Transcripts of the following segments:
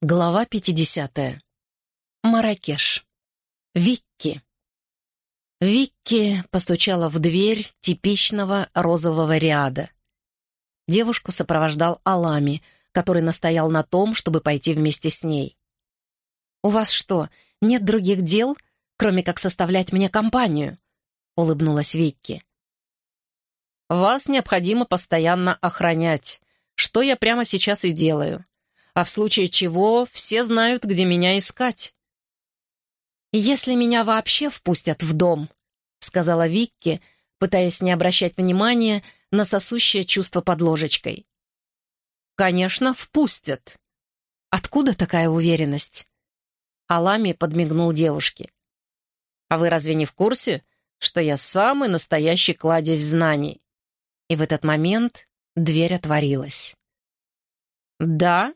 Глава 50. Маракеш. Викки. Викки постучала в дверь типичного розового ряда. Девушку сопровождал Алами, который настоял на том, чтобы пойти вместе с ней. «У вас что, нет других дел, кроме как составлять мне компанию?» — улыбнулась Викки. «Вас необходимо постоянно охранять, что я прямо сейчас и делаю а в случае чего все знают, где меня искать. «Если меня вообще впустят в дом», — сказала Викки, пытаясь не обращать внимания на сосущее чувство под ложечкой. «Конечно, впустят». «Откуда такая уверенность?» Алами подмигнул девушке. «А вы разве не в курсе, что я самый настоящий кладезь знаний?» И в этот момент дверь отворилась. «Да,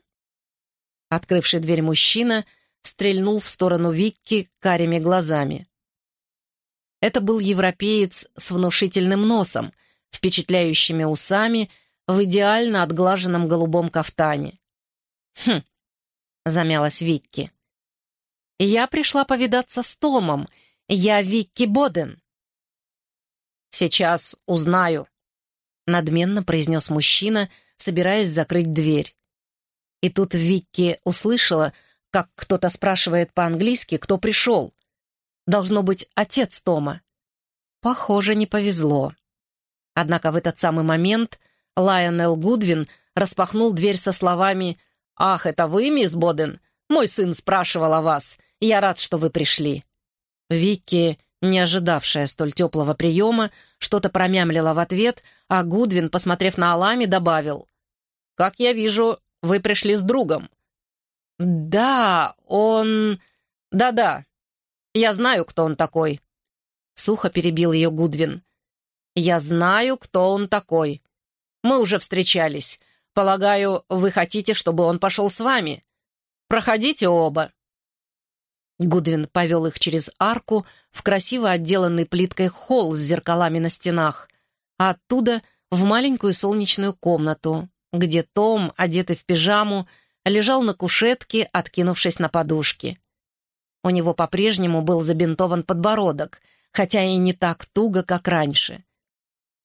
Открывший дверь мужчина стрельнул в сторону Викки карими глазами. Это был европеец с внушительным носом, впечатляющими усами, в идеально отглаженном голубом кафтане. «Хм», — замялась Викки. «Я пришла повидаться с Томом. Я Викки Боден». «Сейчас узнаю», — надменно произнес мужчина, собираясь закрыть дверь. И тут Викки услышала, как кто-то спрашивает по-английски, кто пришел. Должно быть, отец Тома. Похоже, не повезло. Однако в этот самый момент Лайонел Гудвин распахнул дверь со словами «Ах, это вы, мисс Боден? Мой сын спрашивал о вас. Я рад, что вы пришли». Викки, не ожидавшая столь теплого приема, что-то промямлила в ответ, а Гудвин, посмотрев на Алами, добавил «Как я вижу, вы пришли с другом». «Да, он...» «Да-да, я знаю, кто он такой», — сухо перебил ее Гудвин. «Я знаю, кто он такой. Мы уже встречались. Полагаю, вы хотите, чтобы он пошел с вами. Проходите оба». Гудвин повел их через арку в красиво отделанный плиткой холл с зеркалами на стенах, а оттуда в маленькую солнечную комнату, где Том, одетый в пижаму, лежал на кушетке, откинувшись на подушки. У него по-прежнему был забинтован подбородок, хотя и не так туго, как раньше.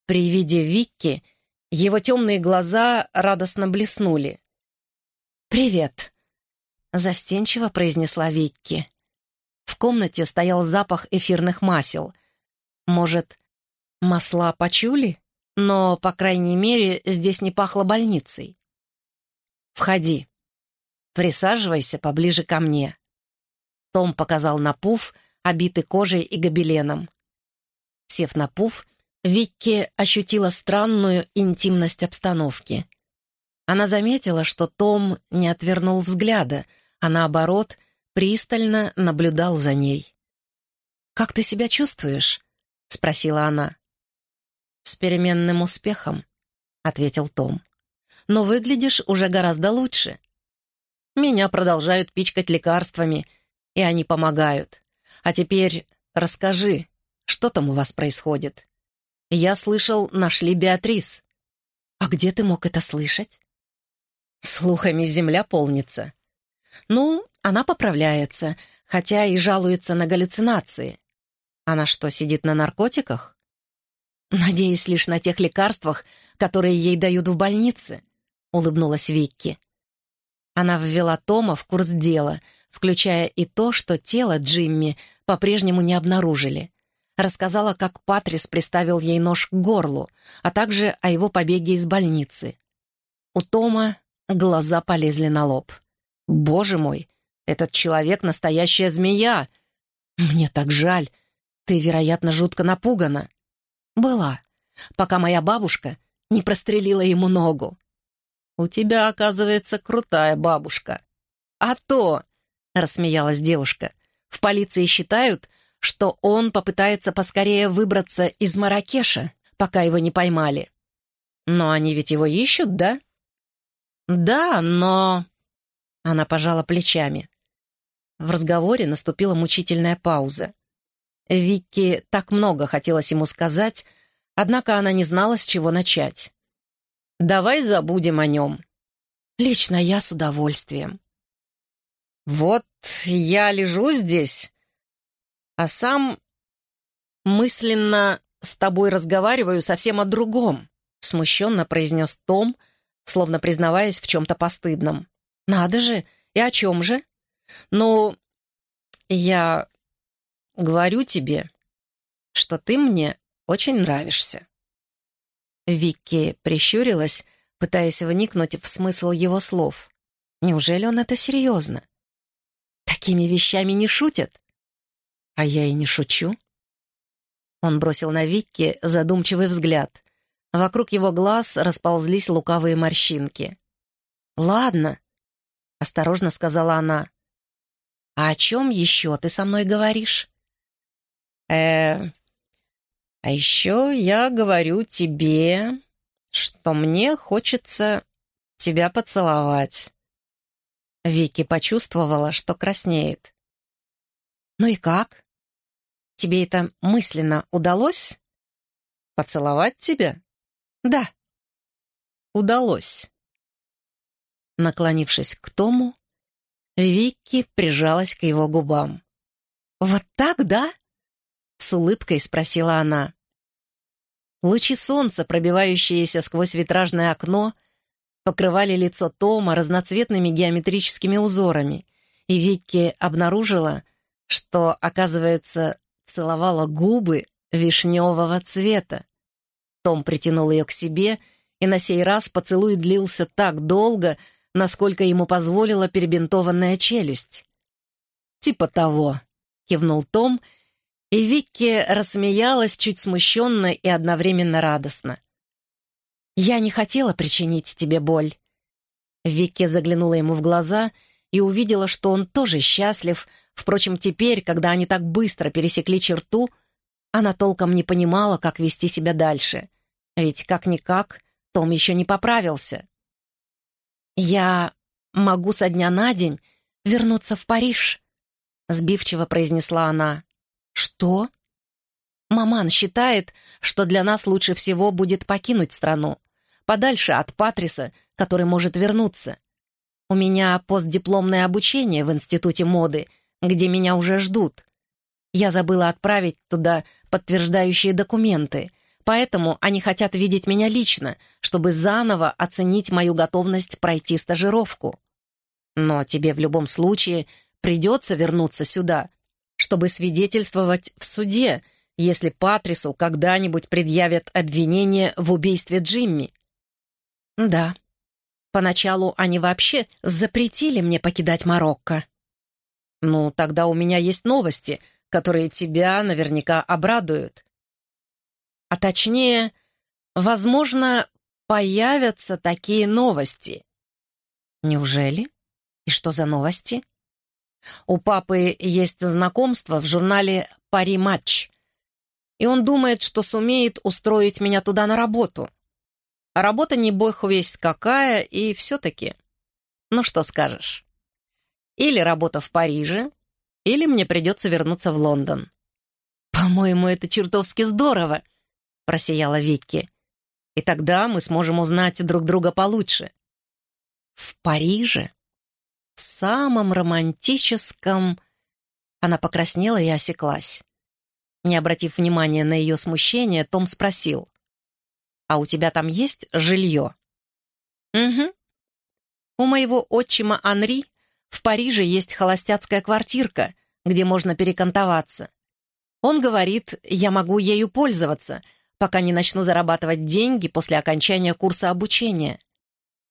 При виде Викки его темные глаза радостно блеснули. «Привет», — застенчиво произнесла Викки. В комнате стоял запах эфирных масел. Может, масла почули? Но, по крайней мере, здесь не пахло больницей. «Входи. Присаживайся поближе ко мне». Том показал на пуф, обитый кожей и гобеленом. Сев на пуф, Викки ощутила странную интимность обстановки. Она заметила, что Том не отвернул взгляда, а наоборот, пристально наблюдал за ней. «Как ты себя чувствуешь?» — спросила она. «С переменным успехом», — ответил Том. «Но выглядишь уже гораздо лучше. Меня продолжают пичкать лекарствами, и они помогают. А теперь расскажи, что там у вас происходит? Я слышал, нашли Беатрис. А где ты мог это слышать? Слухами земля полнится. Ну, она поправляется, хотя и жалуется на галлюцинации. Она что, сидит на наркотиках? «Надеюсь лишь на тех лекарствах, которые ей дают в больнице», — улыбнулась Викки. Она ввела Тома в курс дела, включая и то, что тело Джимми по-прежнему не обнаружили. Рассказала, как Патрис приставил ей нож к горлу, а также о его побеге из больницы. У Тома глаза полезли на лоб. «Боже мой, этот человек — настоящая змея! Мне так жаль. Ты, вероятно, жутко напугана». «Была, пока моя бабушка не прострелила ему ногу». «У тебя, оказывается, крутая бабушка». «А то!» — рассмеялась девушка. «В полиции считают, что он попытается поскорее выбраться из Маракеша, пока его не поймали. Но они ведь его ищут, да?» «Да, но...» Она пожала плечами. В разговоре наступила мучительная пауза. Викки так много хотелось ему сказать, однако она не знала, с чего начать. «Давай забудем о нем». «Лично я с удовольствием». Вот я лежу здесь, а сам мысленно с тобой разговариваю совсем о другом», смущенно произнес Том, словно признаваясь в чем-то постыдном. «Надо же! И о чем же?» «Ну, я говорю тебе, что ты мне очень нравишься». Викки прищурилась, пытаясь вникнуть в смысл его слов. Неужели он это серьезно? Такими вещами не шутят. А я и не шучу. Он бросил на Викки задумчивый взгляд. Вокруг его глаз расползлись лукавые морщинки. «Ладно», — осторожно сказала она. «А о чем еще ты со мной говоришь?» «Э, а еще я говорю тебе, что мне хочется тебя поцеловать». Вики почувствовала, что краснеет. «Ну и как? Тебе это мысленно удалось? Поцеловать тебя?» «Да». «Удалось». Наклонившись к Тому, Вики прижалась к его губам. «Вот так, да?» — с улыбкой спросила она. Лучи солнца, пробивающиеся сквозь витражное окно, покрывали лицо Тома разноцветными геометрическими узорами, и Викки обнаружила, что, оказывается, целовала губы вишневого цвета. Том притянул ее к себе, и на сей раз поцелуй длился так долго, насколько ему позволила перебинтованная челюсть. «Типа того», — кивнул Том, — и Викки рассмеялась чуть смущенно и одновременно радостно. «Я не хотела причинить тебе боль». Викки заглянула ему в глаза и увидела, что он тоже счастлив. Впрочем, теперь, когда они так быстро пересекли черту, она толком не понимала, как вести себя дальше. Ведь, как-никак, Том еще не поправился. «Я могу со дня на день вернуться в Париж», — сбивчиво произнесла она. «Что?» «Маман считает, что для нас лучше всего будет покинуть страну, подальше от Патриса, который может вернуться. У меня постдипломное обучение в Институте моды, где меня уже ждут. Я забыла отправить туда подтверждающие документы, поэтому они хотят видеть меня лично, чтобы заново оценить мою готовность пройти стажировку. Но тебе в любом случае придется вернуться сюда, чтобы свидетельствовать в суде, если Патрису когда-нибудь предъявят обвинение в убийстве Джимми. Да, поначалу они вообще запретили мне покидать Марокко. Ну, тогда у меня есть новости, которые тебя наверняка обрадуют. А точнее, возможно, появятся такие новости. Неужели? И что за новости? У папы есть знакомство в журнале «Пари Матч», и он думает, что сумеет устроить меня туда на работу. А работа не бог весть какая, и все-таки. Ну что скажешь? Или работа в Париже, или мне придется вернуться в Лондон. «По-моему, это чертовски здорово», — просияла Викки. «И тогда мы сможем узнать друг друга получше». «В Париже?» В самом романтическом...» Она покраснела и осеклась. Не обратив внимания на ее смущение, Том спросил. «А у тебя там есть жилье?» «Угу. У моего отчима Анри в Париже есть холостяцкая квартирка, где можно перекантоваться. Он говорит, я могу ею пользоваться, пока не начну зарабатывать деньги после окончания курса обучения.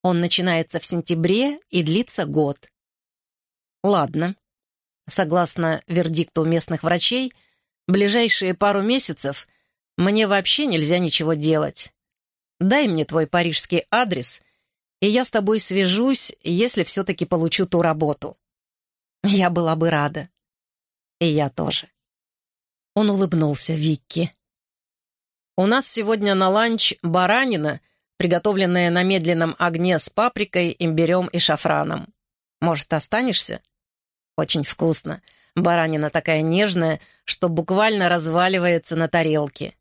Он начинается в сентябре и длится год. Ладно. Согласно вердикту местных врачей, ближайшие пару месяцев мне вообще нельзя ничего делать. Дай мне твой парижский адрес, и я с тобой свяжусь, если все-таки получу ту работу. Я была бы рада. И я тоже. Он улыбнулся Викки. «У нас сегодня на ланч баранина, приготовленная на медленном огне с паприкой, имбирем и шафраном. Может, останешься?» Очень вкусно. Баранина такая нежная, что буквально разваливается на тарелке.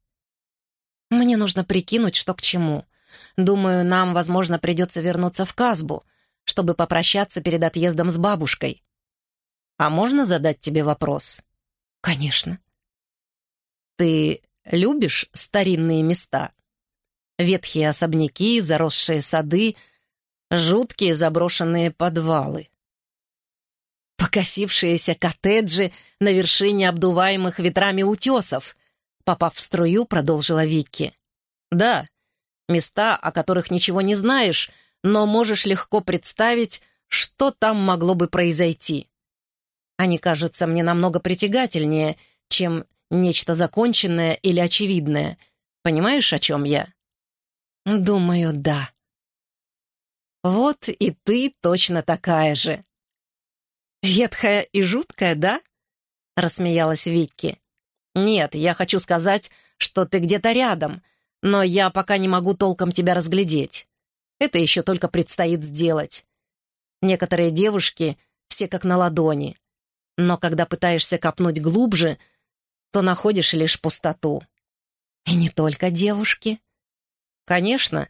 Мне нужно прикинуть, что к чему. Думаю, нам, возможно, придется вернуться в Казбу, чтобы попрощаться перед отъездом с бабушкой. «А можно задать тебе вопрос?» «Конечно». «Ты любишь старинные места? Ветхие особняки, заросшие сады, жуткие заброшенные подвалы?» Покосившиеся коттеджи на вершине обдуваемых ветрами утесов. Попав в струю, продолжила Вики. Да, места, о которых ничего не знаешь, но можешь легко представить, что там могло бы произойти. Они кажутся мне намного притягательнее, чем нечто законченное или очевидное. Понимаешь, о чем я? Думаю, да. Вот и ты точно такая же. «Ветхая и жуткая, да?» — рассмеялась Викки. «Нет, я хочу сказать, что ты где-то рядом, но я пока не могу толком тебя разглядеть. Это еще только предстоит сделать. Некоторые девушки все как на ладони, но когда пытаешься копнуть глубже, то находишь лишь пустоту. И не только девушки. Конечно,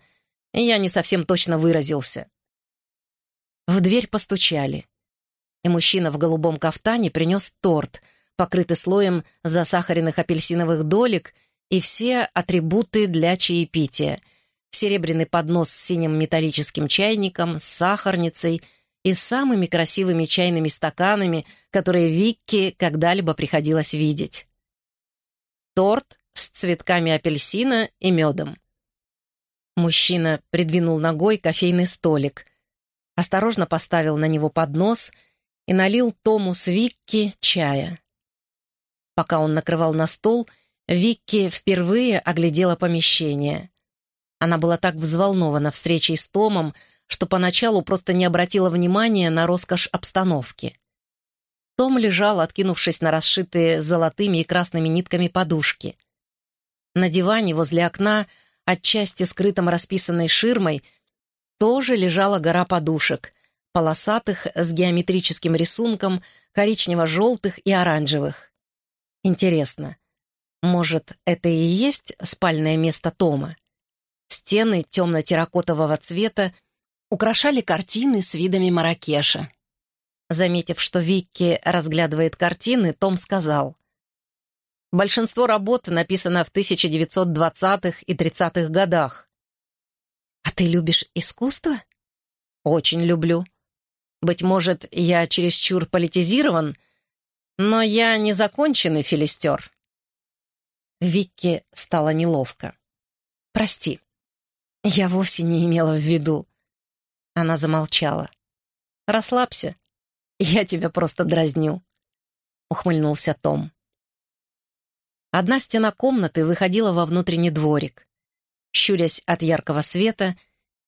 я не совсем точно выразился. В дверь постучали и мужчина в голубом кафтане принес торт, покрытый слоем засахаренных апельсиновых долек и все атрибуты для чаепития. Серебряный поднос с синим металлическим чайником, с сахарницей и самыми красивыми чайными стаканами, которые Викке когда-либо приходилось видеть. Торт с цветками апельсина и медом. Мужчина придвинул ногой кофейный столик, осторожно поставил на него поднос — и налил Тому с Викки чая. Пока он накрывал на стол, Викки впервые оглядела помещение. Она была так взволнована встречей с Томом, что поначалу просто не обратила внимания на роскошь обстановки. Том лежал, откинувшись на расшитые золотыми и красными нитками подушки. На диване возле окна, отчасти скрытом расписанной ширмой, тоже лежала гора подушек, полосатых с геометрическим рисунком, коричнево-желтых и оранжевых. Интересно, может, это и есть спальное место Тома? Стены темно-терракотового цвета украшали картины с видами Маракеша. Заметив, что Викки разглядывает картины, Том сказал, «Большинство работ написано в 1920-х и 30-х годах». «А ты любишь искусство?» «Очень люблю. Быть может, я чересчур политизирован, но я не законченный филистер. Викке стало неловко. «Прости, я вовсе не имела в виду». Она замолчала. «Расслабься, я тебя просто дразню», — ухмыльнулся Том. Одна стена комнаты выходила во внутренний дворик. Щурясь от яркого света,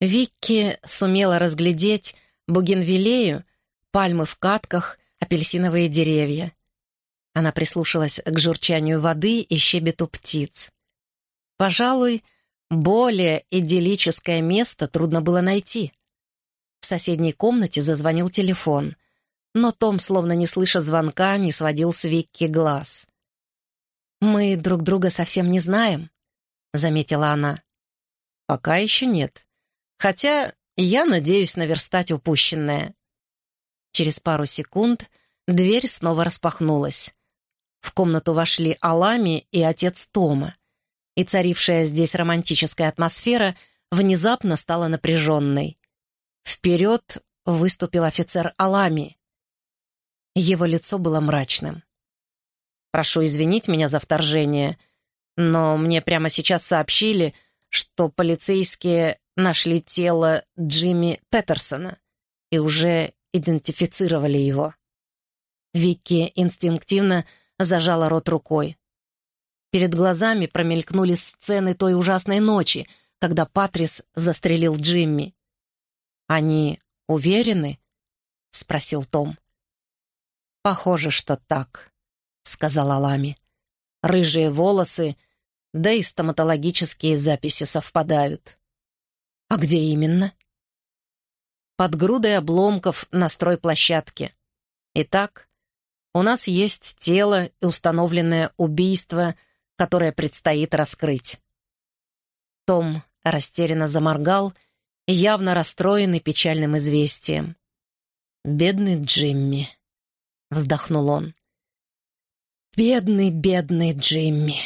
Викки сумела разглядеть бугенвиллею, пальмы в катках, апельсиновые деревья. Она прислушалась к журчанию воды и щебету птиц. Пожалуй, более идиллическое место трудно было найти. В соседней комнате зазвонил телефон, но Том, словно не слыша звонка, не сводил с Викки глаз. «Мы друг друга совсем не знаем», — заметила она. «Пока еще нет. Хотя я надеюсь наверстать упущенное. Через пару секунд дверь снова распахнулась. В комнату вошли Алами и отец Тома, и царившая здесь романтическая атмосфера внезапно стала напряженной. Вперед выступил офицер Алами. Его лицо было мрачным. «Прошу извинить меня за вторжение, но мне прямо сейчас сообщили, что полицейские нашли тело Джимми Петерсона и уже идентифицировали его. Вики инстинктивно зажала рот рукой. Перед глазами промелькнули сцены той ужасной ночи, когда Патрис застрелил Джимми. «Они уверены?» — спросил Том. «Похоже, что так», — сказала Лами. «Рыжие волосы, да и стоматологические записи совпадают». «А где именно?» «Под грудой обломков на стройплощадке. Итак, у нас есть тело и установленное убийство, которое предстоит раскрыть». Том растерянно заморгал, явно расстроенный печальным известием. «Бедный Джимми». — вздохнул он. «Бедный, бедный Джимми!»